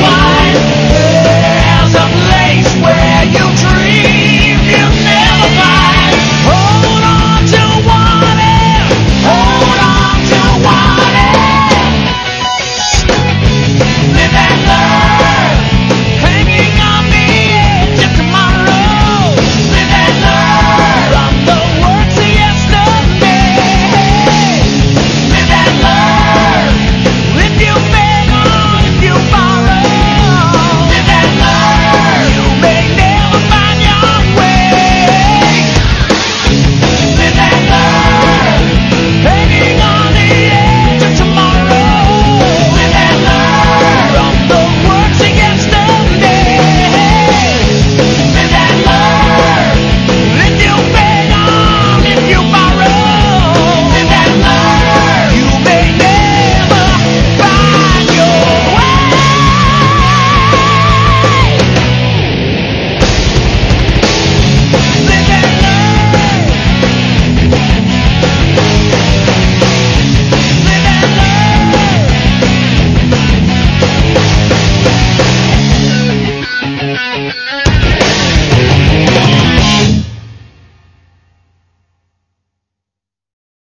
why?